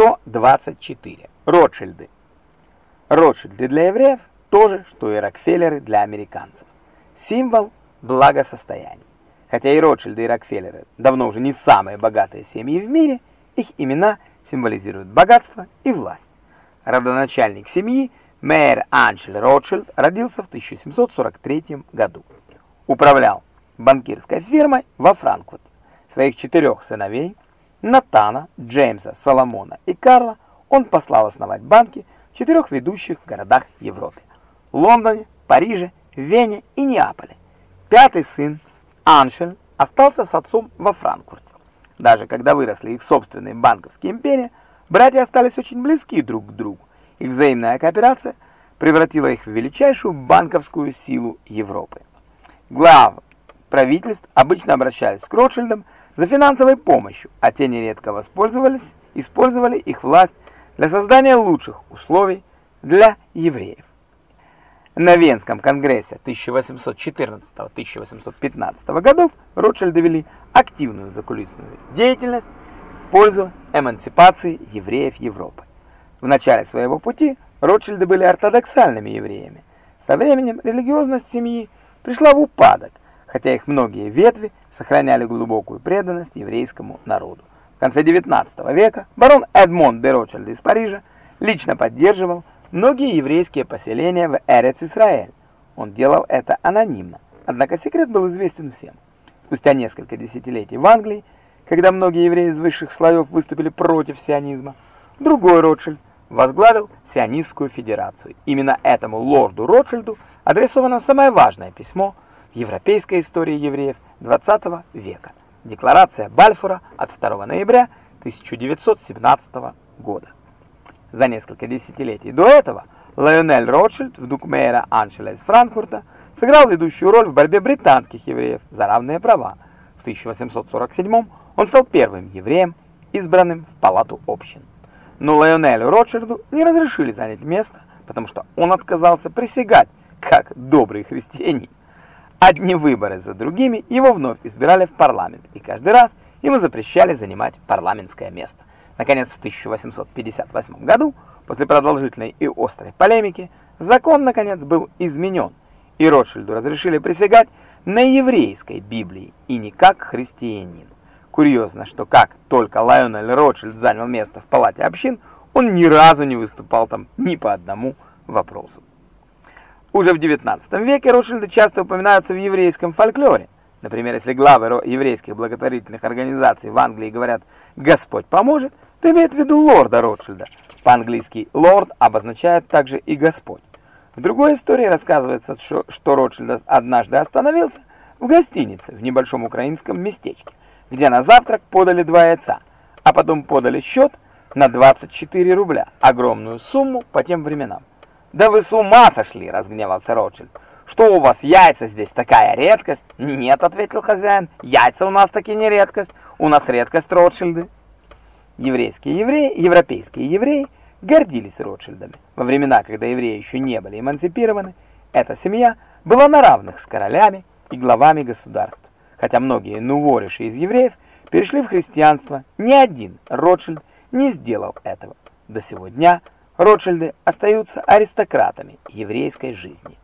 124. Ротшильды. Ротшильды для евреев то же, что и Рокфеллеры для американцев. Символ благосостояния. Хотя и Ротшильды, и Рокфеллеры давно уже не самые богатые семьи в мире, их имена символизируют богатство и власть. Родоначальник семьи Мэр Аншель Ротшильд родился в 1743 году. Управлял банкирской фирмой во Франкфурте. Своих четырех сыновей, Натана, Джеймса, Соломона и Карла, он послал основать банки в четырех ведущих городах Европы – Лондоне, Париже, Вене и Неаполе. Пятый сын, Аншель, остался с отцом во Франкфурте. Даже когда выросли их собственные банковские империи, братья остались очень близки друг к другу. Их взаимная кооперация превратила их в величайшую банковскую силу Европы. Главы правительств обычно обращались к Ротшильдам за финансовой помощью, а те нередко воспользовались, использовали их власть для создания лучших условий для евреев. На Венском конгрессе 1814-1815 годов Ротшильды вели активную закулисную деятельность в пользу эмансипации евреев Европы. В начале своего пути Ротшильды были ортодоксальными евреями. Со временем религиозность семьи пришла в упадок, хотя их многие ветви сохраняли глубокую преданность еврейскому народу. В конце XIX века барон Эдмон де Ротшильд из Парижа лично поддерживал многие еврейские поселения в Эрец-Исраэль. Он делал это анонимно, однако секрет был известен всем. Спустя несколько десятилетий в Англии, когда многие евреи из высших слоев выступили против сионизма, другой Ротшильд возглавил сионистскую федерацию. Именно этому лорду Ротшильду адресовано самое важное письмо в европейской истории евреев XX века. Декларация Бальфура от 2 ноября 1917 года. За несколько десятилетий до этого Лайонель Ротшильд, внук мэра Аншеля из Франкфурта, сыграл ведущую роль в борьбе британских евреев за равные права. В 1847 он стал первым евреем, избранным в палату общин. Но Лайонелю Ротшильду не разрешили занять место, потому что он отказался присягать, как добрый христианин. Одни выборы за другими его вновь избирали в парламент, и каждый раз ему запрещали занимать парламентское место. Наконец, в 1858 году, после продолжительной и острой полемики, закон, наконец, был изменен, и Ротшильду разрешили присягать на еврейской Библии и не как христианин. Курьезно, что как только Лайонель Ротшильд занял место в палате общин, он ни разу не выступал там ни по одному вопросу. Уже в XIX веке Ротшильды часто упоминаются в еврейском фольклоре. Например, если главы еврейских благотворительных организаций в Англии говорят «Господь поможет», то имеет в виду лорда Ротшильда. По-английски «лорд» обозначает также и «Господь». В другой истории рассказывается, что, Ротшильд однажды остановился в гостинице в небольшом украинском местечке, где на завтрак подали два яйца, а потом подали счет на 24 рубля, огромную сумму по тем временам. «Да вы с ума сошли!» — разгневался Ротшильд. «Что у вас, яйца здесь такая редкость?» «Нет», — ответил хозяин, — «яйца у нас таки не редкость, у нас редкость Ротшильды». Еврейские евреи, европейские евреи гордились Ротшильдами. Во времена, когда евреи еще не были эмансипированы, эта семья была на равных с королями и главами государств. Хотя многие нувориши из евреев перешли в христианство, ни один Ротшильд не сделал этого. До сего дня Ротшильды остаются аристократами еврейской жизни.